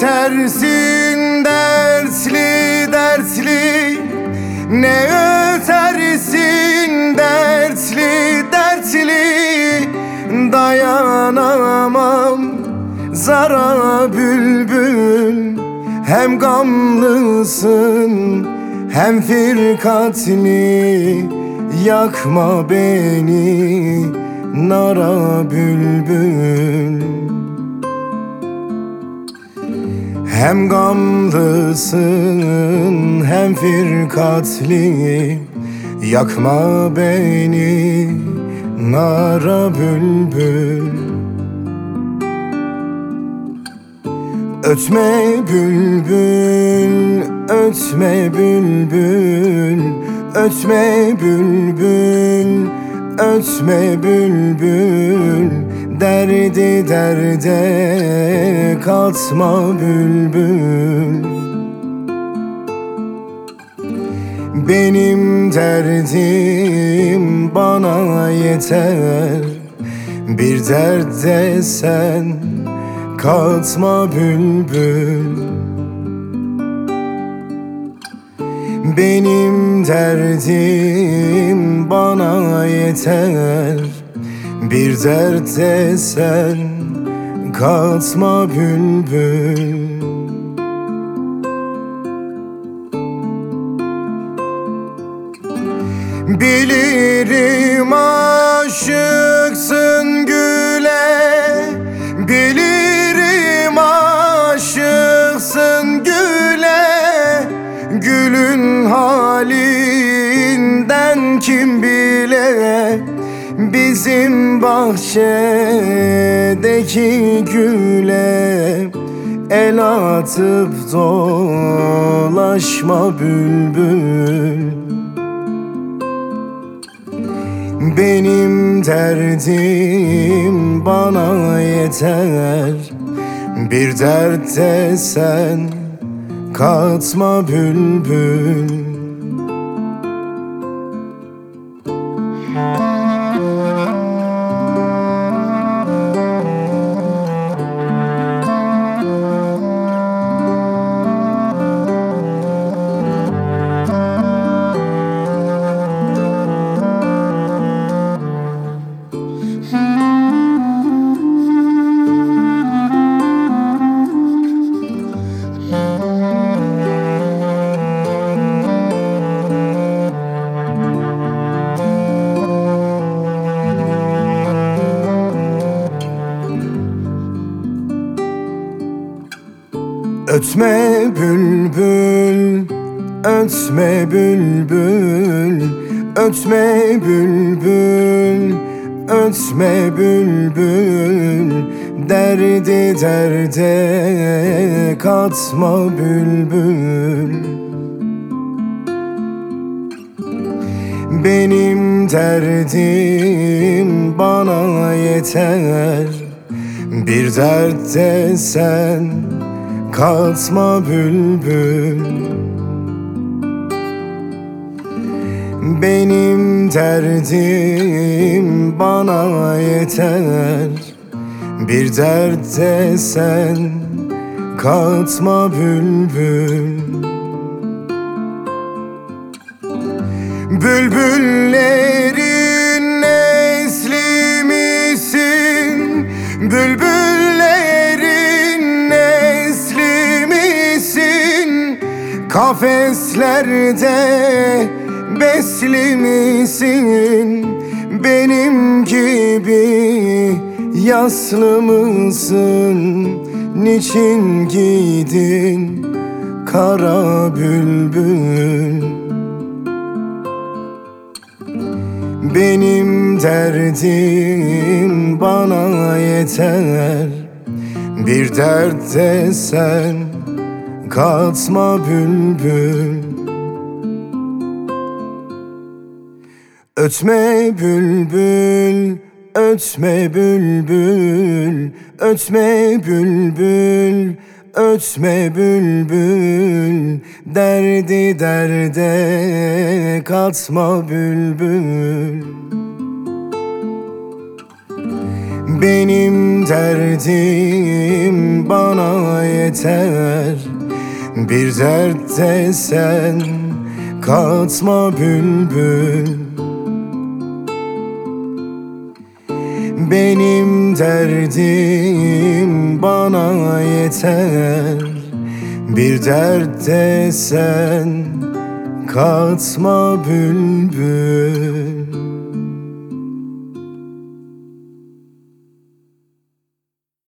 ötersin dertli dertli Ne ötersin dertli dertli Dayanamam zara bülbül Hem gamlısın hem firkatli. Yakma beni nara bülbül Hem gamlısın hem firkatli. Yakma beni nara bülbül. Ötme bülbül, ötme bülbül. Ötme bülbül, ötme bülbül Derdi derde katma bülbül. Benim derdim bana yeter. Bir derde sen katma bülbül. Benim derdim bana yeter Bir derde sen katma bülbül. Bilirim Bizim bahçedeki güle El atıp dolaşma bülbül. Benim derdim bana yeter. Bir dertte sen katma bülbül Ötme bülbül, ötme bülbül Ötme bülbül, ötme bülbül. Derdi derde katma bülbül. Benim derdim bana yeter. Bir dertte sen katma bülbül. Benim derdim bana yeter. Bir dertte sen katma bülbül. Bülbüllerin nesli misin? Bülbüllerin Kafeslerde besli misin? Benim gibi yaslı mısın? Niçin giydin kara bülbül? Benim derdim bana yeter Bir dertte sen katma bülbül. Ötme bülbül, ötme bülbül Ötme bülbül, ötme bülbül. Derdi derde katma bülbül. Benim derdim bana yeter Bir dertte sen katma bülbül. Benim derdim bana yeter. Bir dertte sen katma bülbül